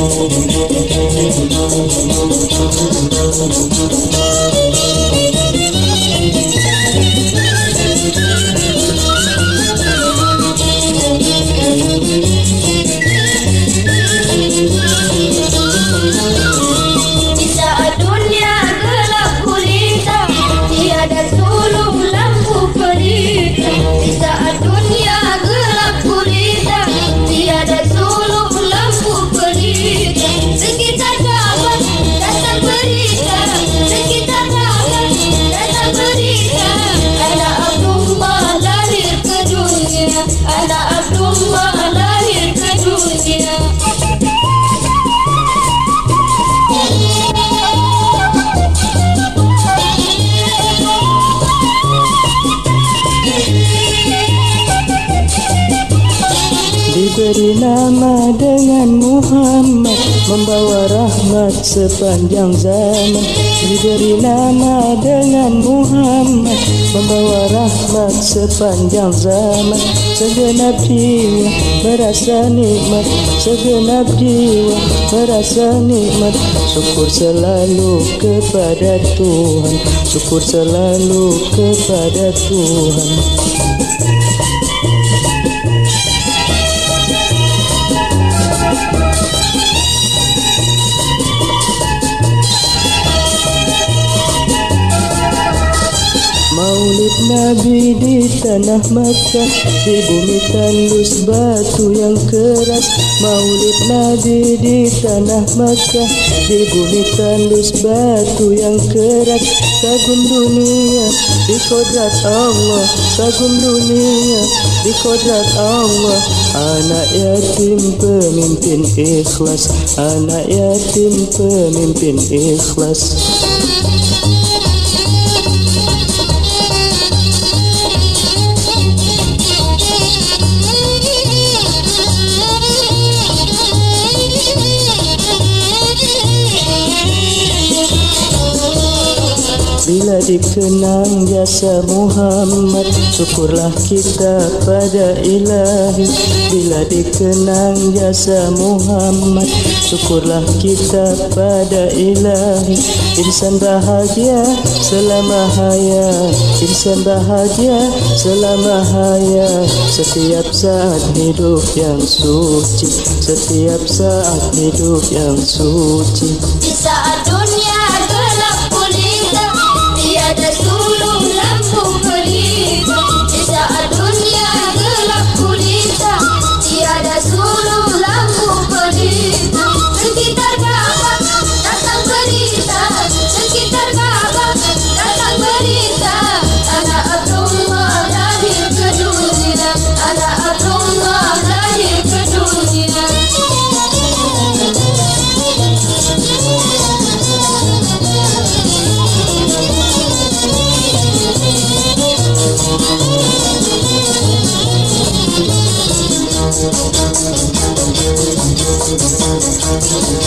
Thank you. أنا عبد الله لا يرتجوني Diberi nama dengan Muhammad Membawa rahmat sepanjang zaman. Diberi nama dengan Muhammad Membawa rahmat sepanjang zaman. Segenap jiwa merasa nikmat Segenap jiwa merasa nikmat. Syukur selalu kepada Tuhan Syukur selalu kepada Tuhan Nabi di tanah Makkah Di bumi tandus batu yang keras. Maulid Nabi di tanah Makkah Di bumi tandus batu yang keras. Kagum dunia di kodrat Allah Kagum dunia di kodrat Allah. Anak yatim pemimpin ikhlas Anak yatim pemimpin ikhlas Bila dikenang jasa Muhammad Syukurlah kita pada ilahi. Bila dikenang jasa Muhammad Syukurlah kita pada ilahi. Insan bahagia selama hayat Insan bahagia selama hayat Setiap saat hidup yang suci. Setiap saat hidup yang suci Thank you.